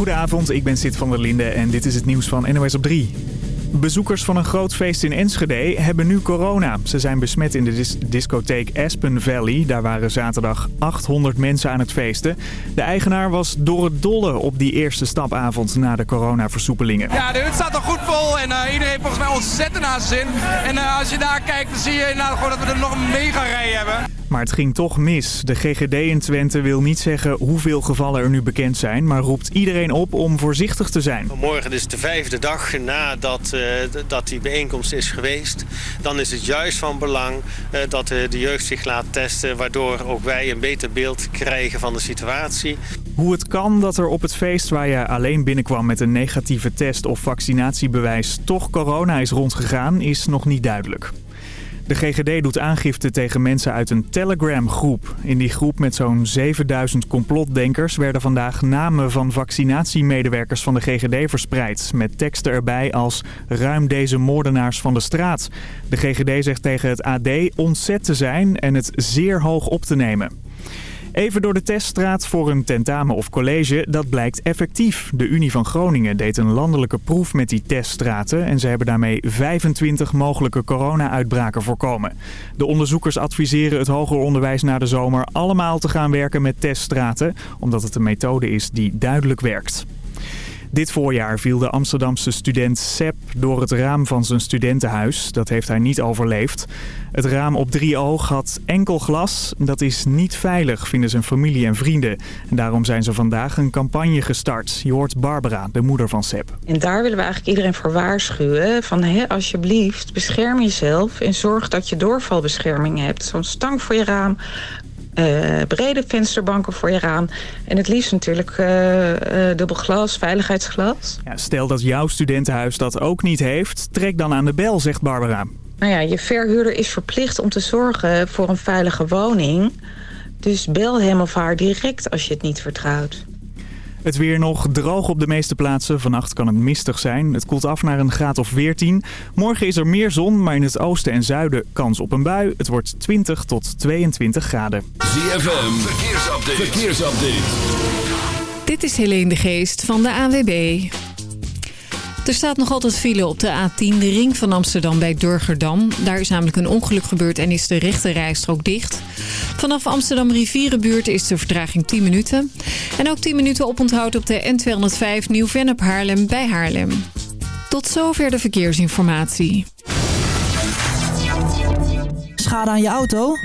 Goedenavond, ik ben Sid van der Linde en dit is het nieuws van NOS op 3. Bezoekers van een groot feest in Enschede hebben nu corona. Ze zijn besmet in de discotheek Aspen Valley. Daar waren zaterdag 800 mensen aan het feesten. De eigenaar was door het dolle op die eerste stapavond na de coronaversoepelingen. Ja, de hut staat er goed vol en uh, iedereen heeft volgens mij ontzettend zijn zin. En uh, als je daar kijkt, dan zie je inderdaad gewoon dat we er nog een mega rij hebben. Maar het ging toch mis. De GGD in Twente wil niet zeggen hoeveel gevallen er nu bekend zijn... maar roept iedereen op om voorzichtig te zijn. Morgen is de vijfde dag nadat uh, dat die bijeenkomst is geweest. Dan is het juist van belang uh, dat de jeugd zich laat testen... waardoor ook wij een beter beeld krijgen van de situatie. Hoe het kan dat er op het feest waar je alleen binnenkwam met een negatieve test of vaccinatiebewijs... toch corona is rondgegaan, is nog niet duidelijk. De GGD doet aangifte tegen mensen uit een Telegram-groep. In die groep met zo'n 7000 complotdenkers werden vandaag namen van vaccinatiemedewerkers van de GGD verspreid. Met teksten erbij als ruim deze moordenaars van de straat. De GGD zegt tegen het AD ontzet te zijn en het zeer hoog op te nemen. Even door de teststraat voor een tentamen of college, dat blijkt effectief. De Unie van Groningen deed een landelijke proef met die teststraten... en ze hebben daarmee 25 mogelijke corona-uitbraken voorkomen. De onderzoekers adviseren het hoger onderwijs na de zomer allemaal te gaan werken met teststraten... omdat het een methode is die duidelijk werkt. Dit voorjaar viel de Amsterdamse student Sepp door het raam van zijn studentenhuis. Dat heeft hij niet overleefd. Het raam op drie oog had enkel glas. Dat is niet veilig, vinden zijn familie en vrienden. En daarom zijn ze vandaag een campagne gestart. Je hoort Barbara, de moeder van Sepp. En daar willen we eigenlijk iedereen voor waarschuwen. Van alsjeblieft, bescherm jezelf en zorg dat je doorvalbescherming hebt. Zo'n stang voor je raam, uh, brede vensterbanken voor je raam. En het liefst natuurlijk uh, uh, dubbel glas, veiligheidsglas. Ja, stel dat jouw studentenhuis dat ook niet heeft, trek dan aan de bel, zegt Barbara. Nou ja, je verhuurder is verplicht om te zorgen voor een veilige woning. Dus bel hem of haar direct als je het niet vertrouwt. Het weer nog droog op de meeste plaatsen. Vannacht kan het mistig zijn. Het koelt af naar een graad of 14. Morgen is er meer zon, maar in het oosten en zuiden kans op een bui. Het wordt 20 tot 22 graden. ZFM, verkeersupdate. verkeersupdate. Dit is Helene de Geest van de AWB. Er staat nog altijd file op de A10, de ring van Amsterdam bij Durgerdam. Daar is namelijk een ongeluk gebeurd en is de rechte rijstrook dicht. Vanaf Amsterdam Rivierenbuurt is de vertraging 10 minuten. En ook 10 minuten oponthoud op de N205 Nieuw-Vennep Haarlem bij Haarlem. Tot zover de verkeersinformatie. Schade aan je auto?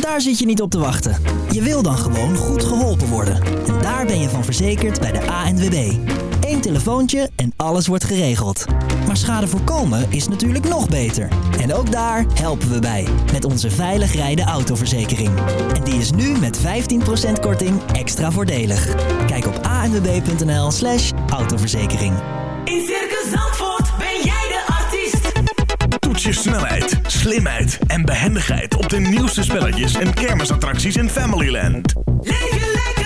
Daar zit je niet op te wachten. Je wil dan gewoon goed geholpen worden. En daar ben je van verzekerd bij de ANWB. Telefoontje en alles wordt geregeld. Maar schade voorkomen is natuurlijk nog beter. En ook daar helpen we bij. Met onze veilig rijden autoverzekering. En die is nu met 15% korting extra voordelig. Kijk op anwb.nl slash autoverzekering. In Circus Zandvoort ben jij de artiest. Toets je snelheid, slimheid en behendigheid op de nieuwste spelletjes en kermisattracties in Familyland. Leef je lekker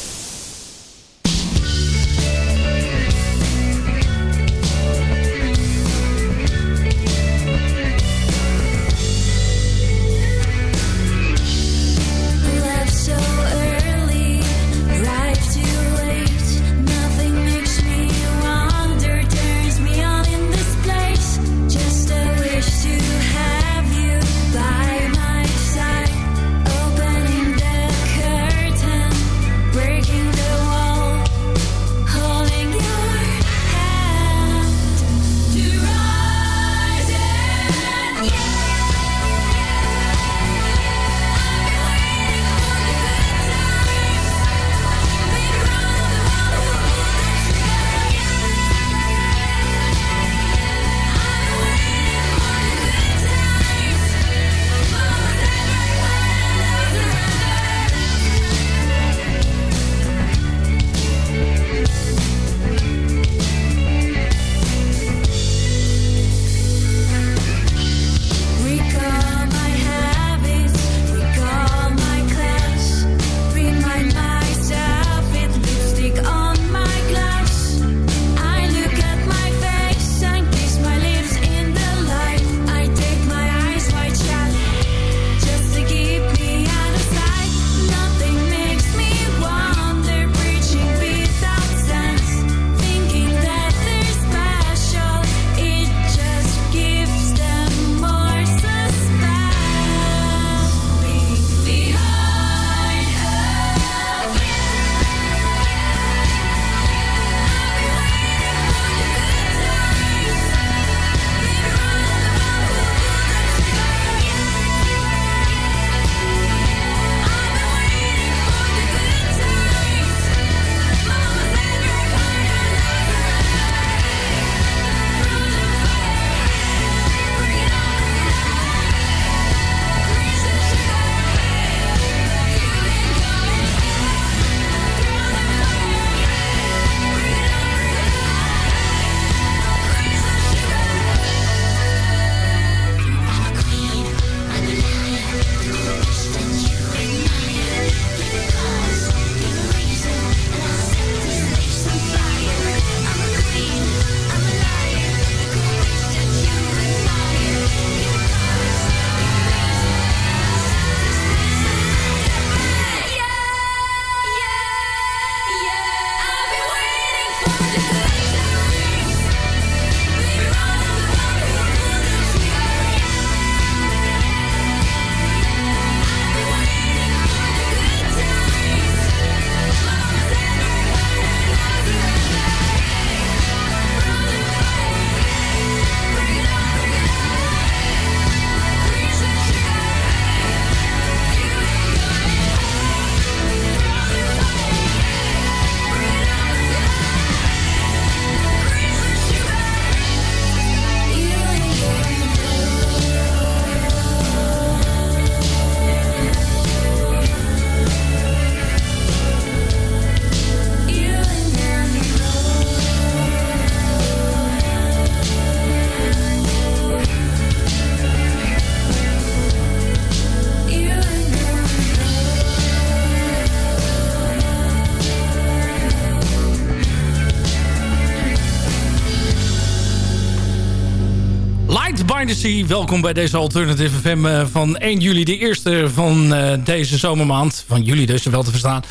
Welkom bij deze Alternative FM eh, van 1 juli. De eerste van eh, deze zomermaand. Van juli dus, wel te verstaan.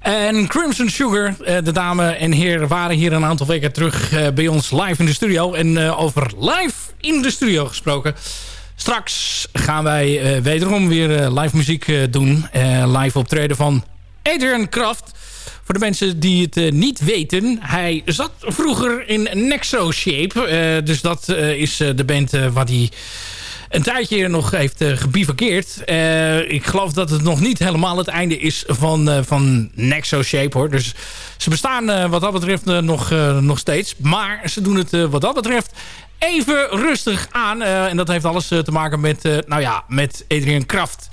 En Crimson Sugar, eh, de dame en heer, waren hier een aantal weken terug bij ons live in de studio. En over live in de studio gesproken. Straks gaan wij wederom weer live muziek doen. Live optreden van Adrian Kraft. Voor de mensen die het eh, niet weten. Hij zat vroeger in Nexo Shape. Eh, dus dat eh, is de band waar hij een tijdje nog heeft. Eh, ik geloof dat het nog niet helemaal het einde is van, eh, van Nexo Shape hoor. Dus ze bestaan wat dat betreft nog, nog steeds. Maar ze doen het wat dat betreft even rustig aan. En dat heeft alles te maken met, nou ja, met Adrian Kraft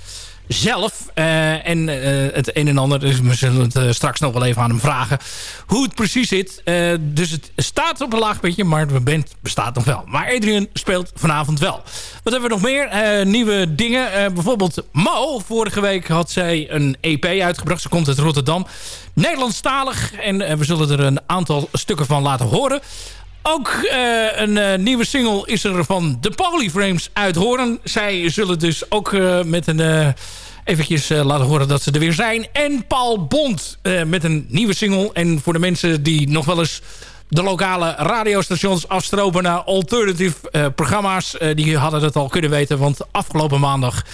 zelf. eh, en eh, het een en ander. Dus we zullen het eh, straks nog wel even aan hem vragen. Hoe het precies zit. Dus het staat op een laag beetje. Maar de band bestaat nog wel. Maar Adrian speelt vanavond wel. Wat hebben we nog meer? Nieuwe dingen. Bijvoorbeeld Mo. Vorige week had zij een EP uitgebracht. Ze komt uit Rotterdam. Nederlandstalig. En we zullen er een aantal stukken van laten horen. Ook eh, een eh, nieuwe single is er van de Polyframes uit Horen. Zij zullen dus ook eh, met een... eventjes laten horen dat ze er weer zijn. En Paul Bond met een nieuwe single. En voor de mensen die nog wel eens de lokale radiostations afstropen naar alternative programma's. die hadden het al kunnen weten. Want afgelopen maandag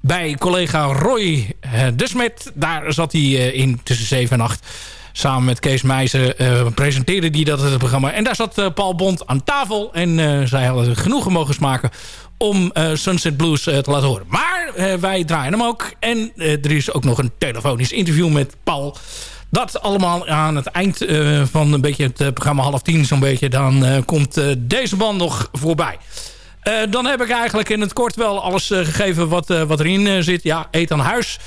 bij collega Roy Desmet. Daar zat hij in tussen 7 en 8 samen met Kees Meijzen eh, presenteerde die dat het programma. En daar zat eh, Paul Bond aan tafel. En eh, zij hadden genoegen mogen smaken om eh, Sunset Blues eh, te laten horen. Maar eh, wij draaien hem ook. En eh, er is ook nog een telefonisch interview met Paul. Dat allemaal aan het eind eh, van een beetje het eh, programma half tien zo'n beetje. Dan eh, komt eh, deze band nog voorbij. Eh, dan heb ik eigenlijk in het kort wel alles eh, gegeven wat, eh, wat erin eh, zit. Ja, Eet aan Huis.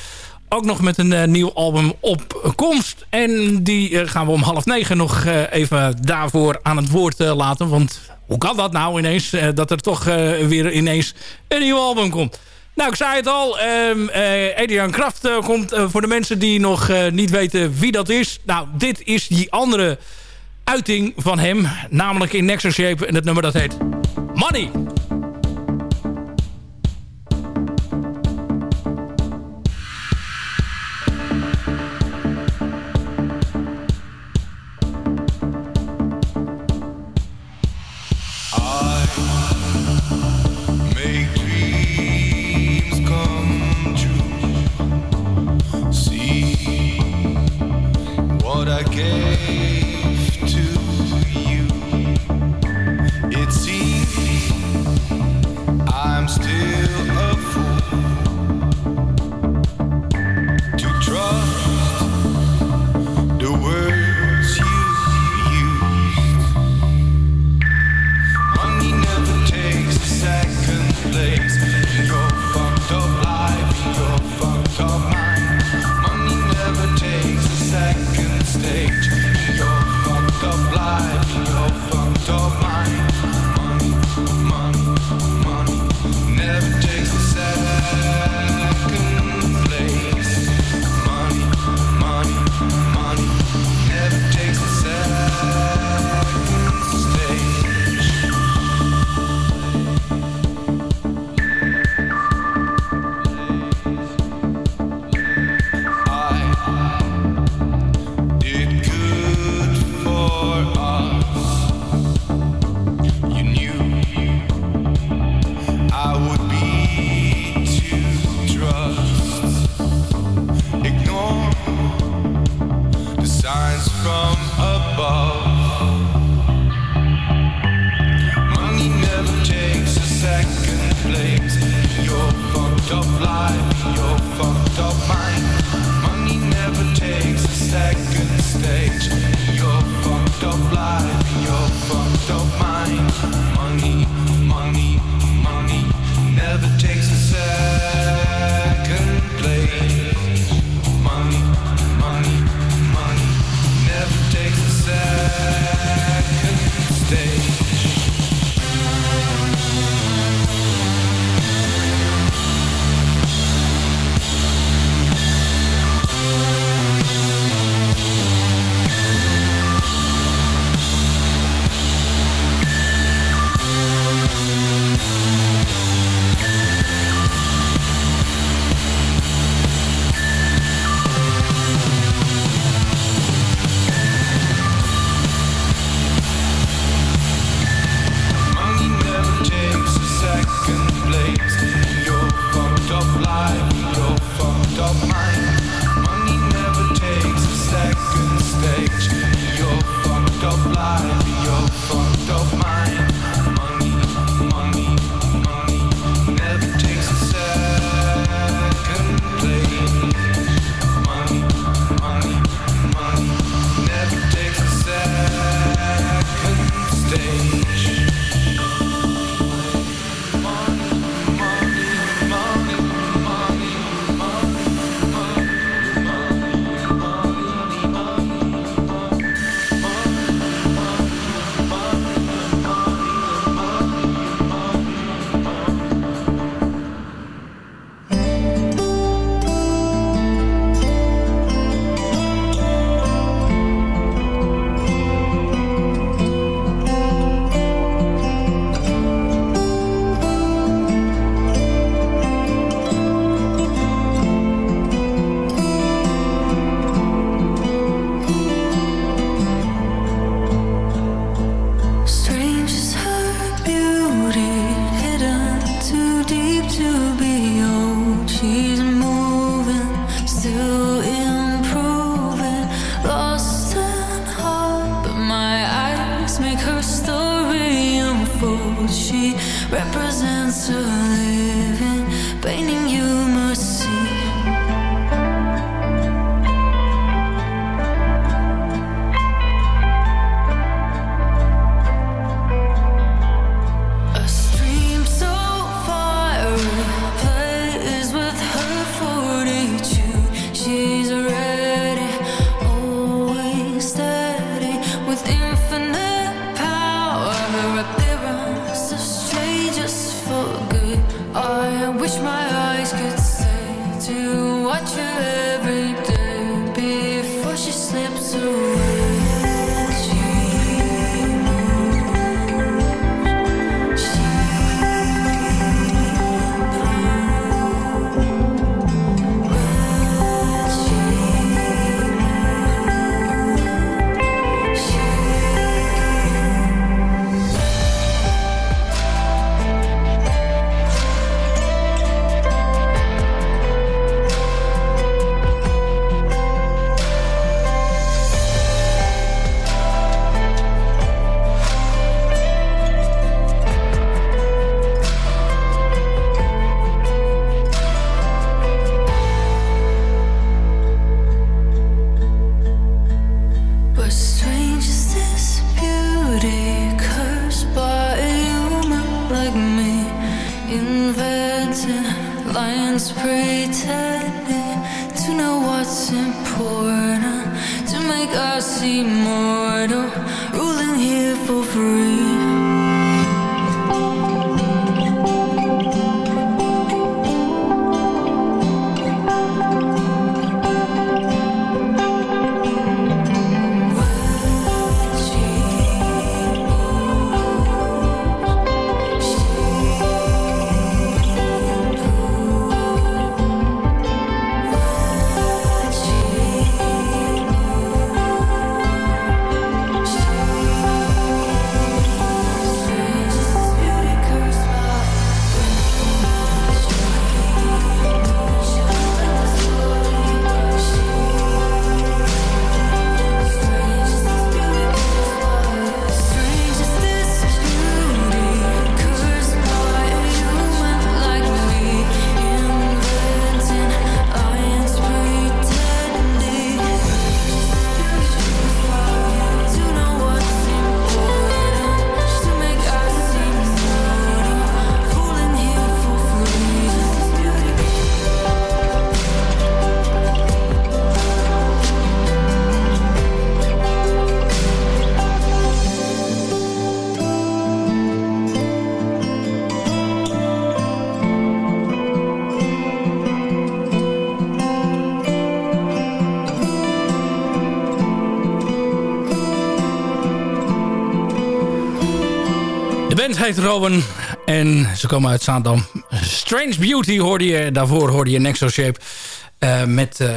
Ook nog met een eh, nieuw album op komst. En die eh, gaan we om half negen nog eh, even daarvoor aan het woord laten. Want hoe kan dat nou ineens? dat er toch weer ineens een nieuw album komt. Nou, ik zei het al. ehm eh, Adrian Kraft komt voor de mensen die nog niet weten wie dat is. Nou, dit is die andere uiting van hem. Namelijk in Nexus Shape. En het nummer dat heet Money. ahora que she represents a living painting you heet Robin en ze komen uit Zaandam. Strange Beauty hoorde je, daarvoor hoorde je Nexo Shape eh, met eh,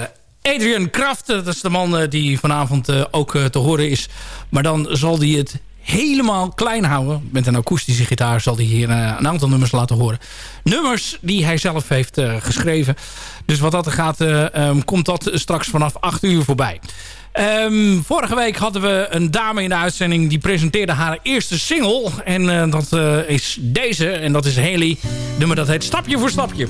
Adrian Kraft. Dat is de man eh, die vanavond ook te horen is. Maar dan zal hij het helemaal klein houden. Met een akoestische gitaar zal hij hier eh, een aantal nummers laten horen. Nummers die hij zelf heeft eh, geschreven. Dus wat dat gaat, eh, ehm, komt dat straks vanaf 8 uur voorbij. Ehm, vorige week hadden we een dame in de uitzending... die presenteerde haar eerste single. En dat is deze. En dat is Haley. Nummer dat heet Stapje voor Stapje.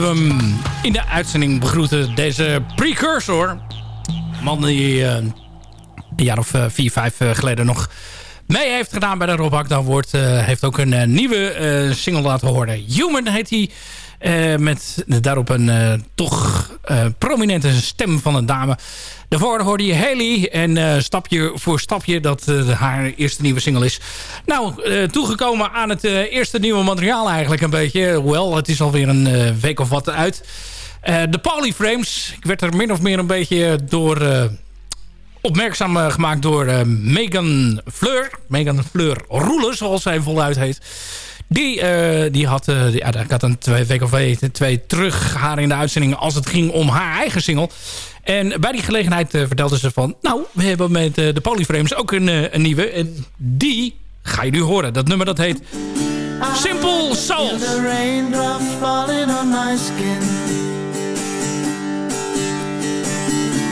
We hem in de uitzending begroeten. Deze precursor. Man die eh, een jaar of eh, vier, vijf eh, geleden nog mee heeft gedaan bij de Rob Akda Award. eh, heeft ook een nieuwe single laten horen. Human heet hij. Met daarop een toch prominente stem van een dame. Daarvoor hoorde je Haley. En eh, stapje voor stapje dat eh, haar eerste nieuwe single is. Nou, eh, toegekomen aan het eerste nieuwe materiaal eigenlijk een beetje. Hoewel, het is alweer een week of wat uit. De Polyframes. Ik werd er min of meer een beetje door... opmerkzaam gemaakt door Megan Fleur. Megan Fleur Roelen, zoals zij voluit heet. Die, eh, die had, ja, ik had een twee weken of twee, terug haar in de uitzending als het ging om haar eigen single. En bij die gelegenheid eh, vertelde ze van... nou, we hebben met de Polyframes ook een, een nieuwe. En die ga je nu horen. Dat nummer dat heet Simple Souls.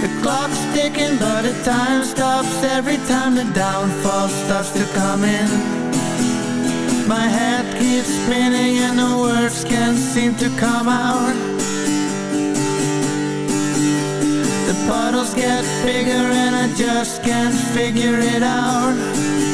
The clock's ticking, but the time stops every time the downfall starts to come in. My head keeps spinning and the words can't seem to come out. The puddles get bigger and I just can't figure it out.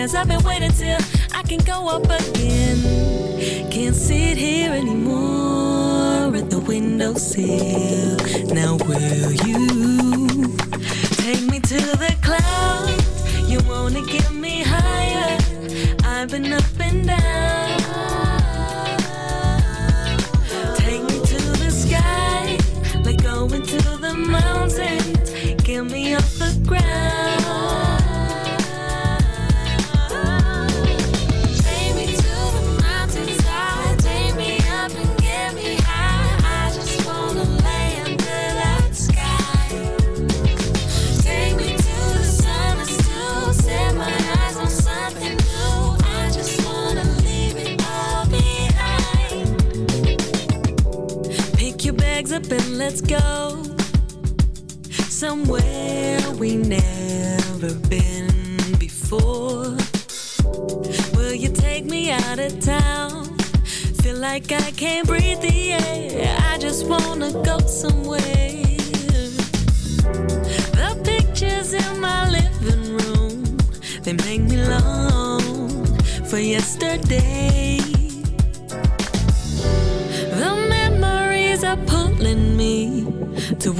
hands. I've been waiting till I can go up again. Can't sit here anymore at the windowsill. Now will you take me to the clouds? You wanna get me higher? I've been up and down let's go somewhere we never been before. Will you take me out of town? Feel like I can't breathe the air. I just wanna go somewhere. The pictures in my living room, they make me long for yesterday.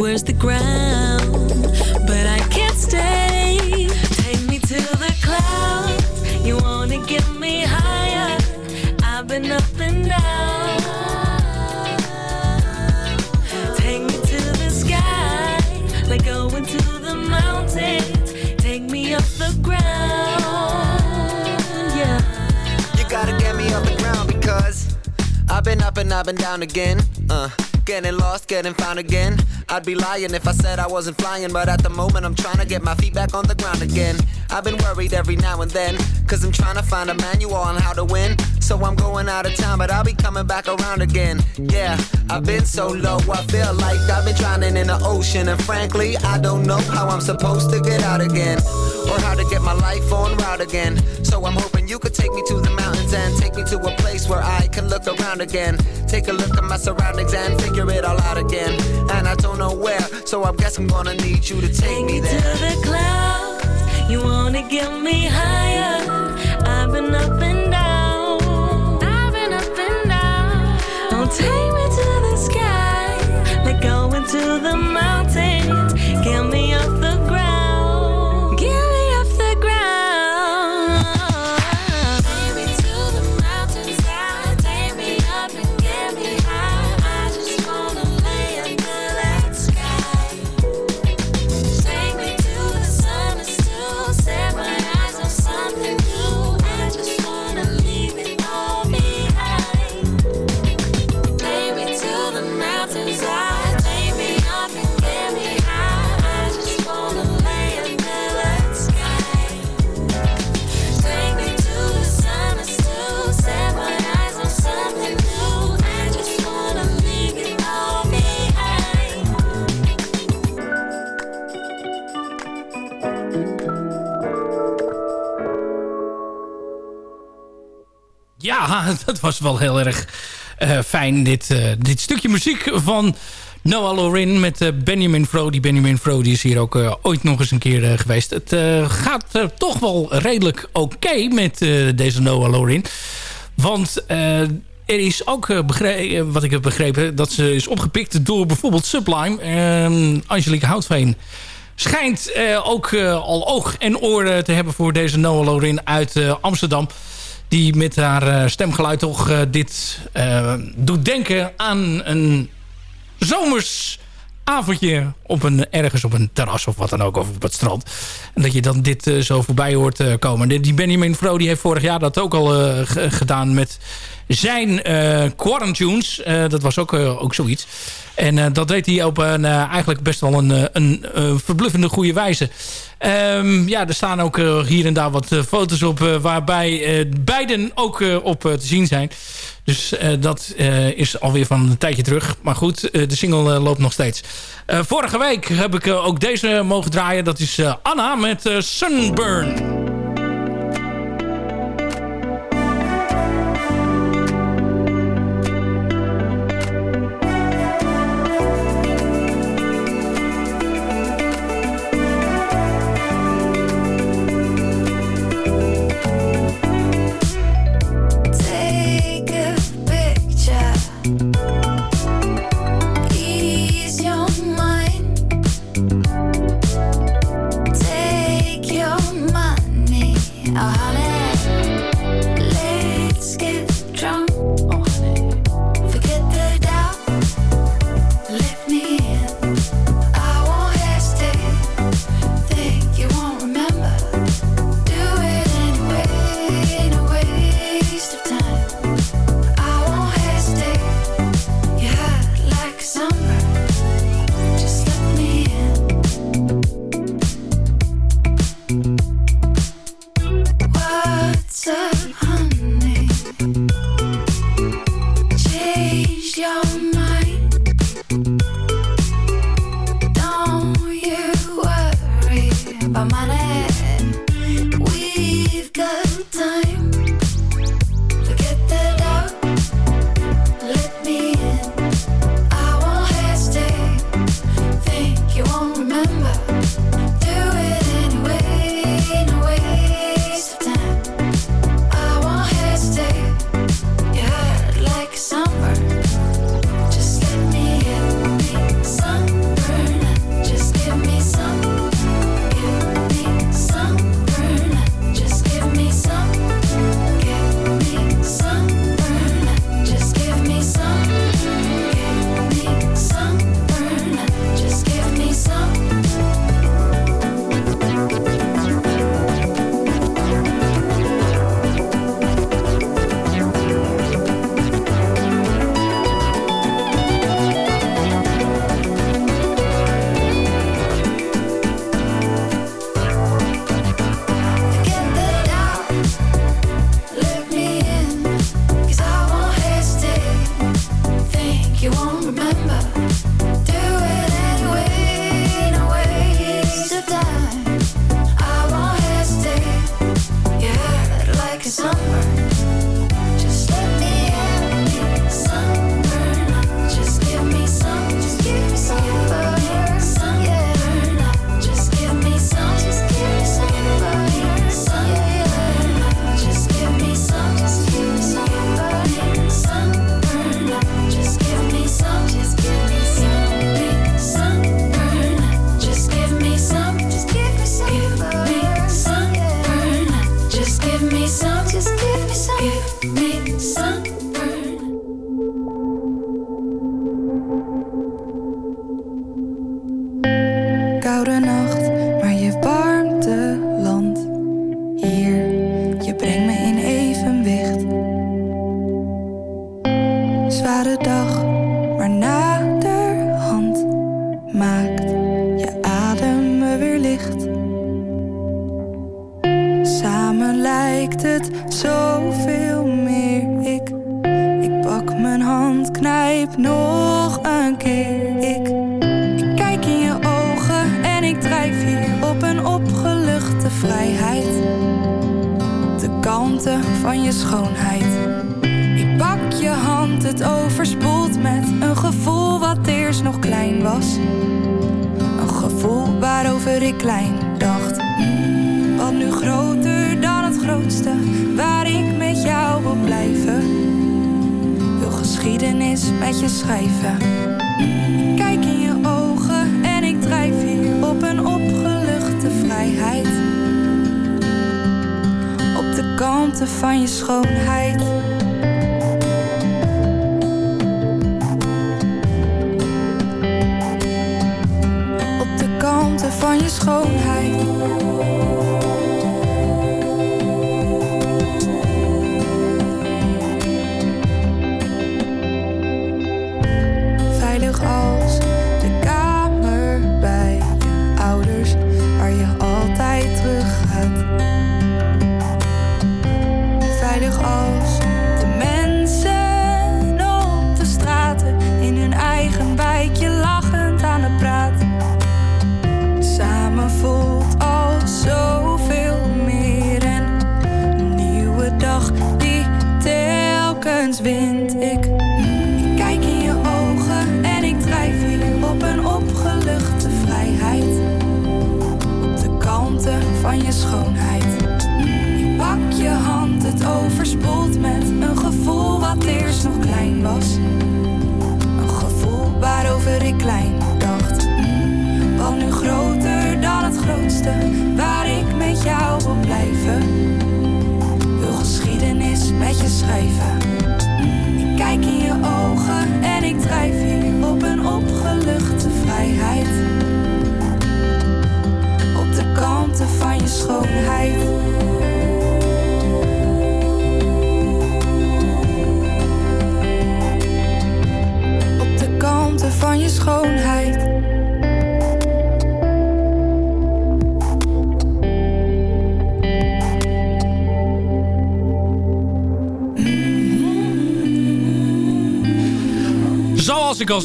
Towards the ground, but I can't stay. Take me to the clouds. You wanna get me higher? I've been up and down. Take me to the sky, like going to the mountains. Take me up the ground, yeah. You gotta get me off the ground because I've been up and I've been down again. Uh, getting lost, getting found again. I'd be lying if I said I wasn't flying, but at the moment I'm trying to get my feet back on the ground again. I've been worried every now and then, cause I'm trying to find a manual on how to win. So I'm going out of town, but I'll be coming back around again. Yeah, I've been so low, I feel like I've been drowning in the ocean. And frankly, I don't know how I'm supposed to get out again, or how to get my life on route again. So I'm hoping you could take me to the mountains and take me to a place where I can look around again. Take a look at my surroundings and figure it all out again. And I don't know where, so I guess I'm gonna need you to take me to there. the clouds. You wanna get me higher? I've been up and take me to the sky, like going to the mountains. Ja, dat was wel heel erg eh, fijn. Dit, eh, dit stukje muziek van Noah Lorin met eh, Benjamin Fro. Die Benjamin Fro die is hier ook ooit nog eens een keer geweest. Het gaat toch wel redelijk oké met deze Noah Lorin. Want er is ook, begre- eh, wat ik heb begrepen... dat ze is opgepikt door bijvoorbeeld Sublime. en Angelique Houtveen schijnt ook al oog en oren te hebben... voor deze Noah Lorin uit Amsterdam die met haar eh, stemgeluid toch eh, dit eh, doet denken aan een zomers avondje op een, ergens op een terras of wat dan ook, of op het strand. En dat je dan dit zo voorbij hoort komen. Die- Benjamin Fro die heeft vorig jaar dat ook al gedaan met zijn Quarantunes. Dat was ook, ook zoiets. En dat deed hij op een, eigenlijk best wel een, een, verbluffende goede wijze. Ehm, ja, er staan ook eh, hier en daar wat eh, foto's op... eh, waarbij beiden ook op te zien zijn. Dus dat eh, is alweer van een tijdje terug. Maar goed, de single loopt nog steeds. Vorige week heb ik ook deze mogen draaien. Dat is Anna met Sunburn.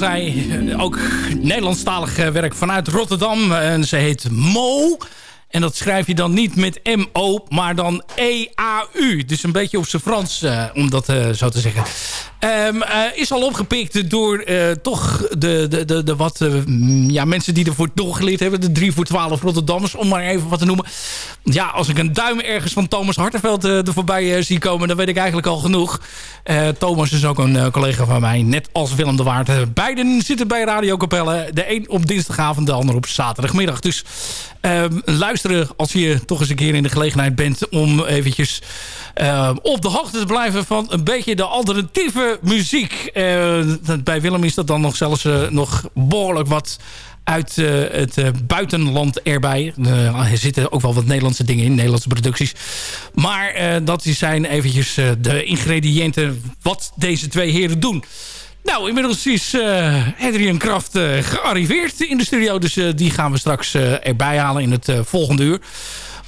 Al zei, ook Nederlandstalig eh, werk vanuit Rotterdam. En ze heet Mo. En dat schrijf je dan niet met M-O, maar dan E-A-U. Dus een beetje op zijn Frans, eh, om dat eh, zo te zeggen. Ehm, eh, is al opgepikt door eh, toch de, de, de, wat eh, mm, ja, mensen die ervoor doorgeleerd hebben. De 3 voor 12 Rotterdammers, om maar even wat te noemen. Ja, als ik een duim ergens van Thomas Hartenveld er voorbij zie komen... dan weet ik eigenlijk al genoeg. Thomas is ook een collega van mij, net als Willem de Waard. Beiden zitten bij Radio Capelle. De een op dinsdagavond, de ander op zaterdagmiddag. Dus ehm, luisteren als je toch eens een keer in de gelegenheid bent... om eventjes eh, op de hoogte te blijven van een beetje de alternatieve muziek. Eh, bij Willem is dat dan nog zelfs eh, nog behoorlijk wat uit eh, het buitenland erbij. Er zitten ook wel wat Nederlandse dingen in, Nederlandse producties. Maar dat zijn eventjes de ingrediënten wat deze twee heren doen. Nou, inmiddels is Adrian Kraft gearriveerd in de studio. Dus die gaan we straks erbij halen in het volgende uur.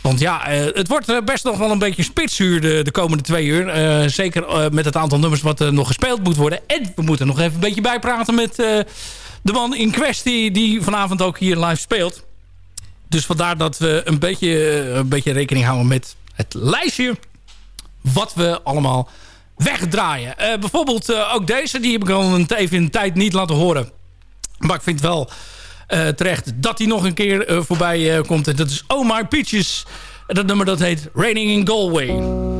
Want ja, eh, het wordt eh, best nog wel een beetje spitsuur de, de komende twee uur. Eh, zeker met het aantal nummers wat er nog gespeeld moet worden. En we moeten nog even een beetje bijpraten met de man in kwestie... die vanavond ook hier live speelt. Dus vandaar dat we een beetje, een beetje rekening houden met het lijstje... wat we allemaal wegdraaien. Bijvoorbeeld ook deze, die heb ik al een, even een tijd niet laten horen. Maar ik vind wel terecht dat hij nog een keer eh, voorbij eh, komt. En dat is Oh My Peaches. En dat nummer dat heet Raining in Galway.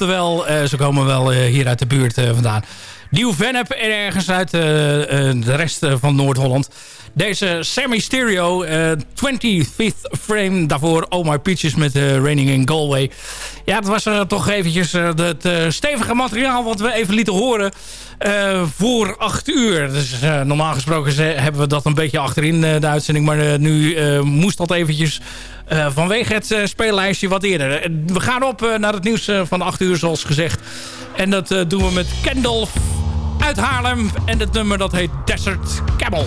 Eh, ze komen wel eh, hier uit de buurt eh, vandaan. Nieuw Vennep en ergens uit de rest van Noord-Holland. Deze Sammy Stereo, eh 25th frame. Daarvoor Oh My Peaches met eh, Raining in Galway. Ja, het was eh, toch eventjes eh, het eh, stevige materiaal wat we even lieten horen eh, voor 8 uur. Dus eh, normaal gesproken hebben we dat een beetje achterin eh, de uitzending. Maar eh, nu eh, moest dat eventjes eh, vanwege het eh, speellijstje wat eerder. Eh, we gaan op eh, naar het nieuws eh, van 8 uur zoals gezegd. En dat eh, doen we met Kendall uit Haarlem. En het nummer dat heet Desert Camel.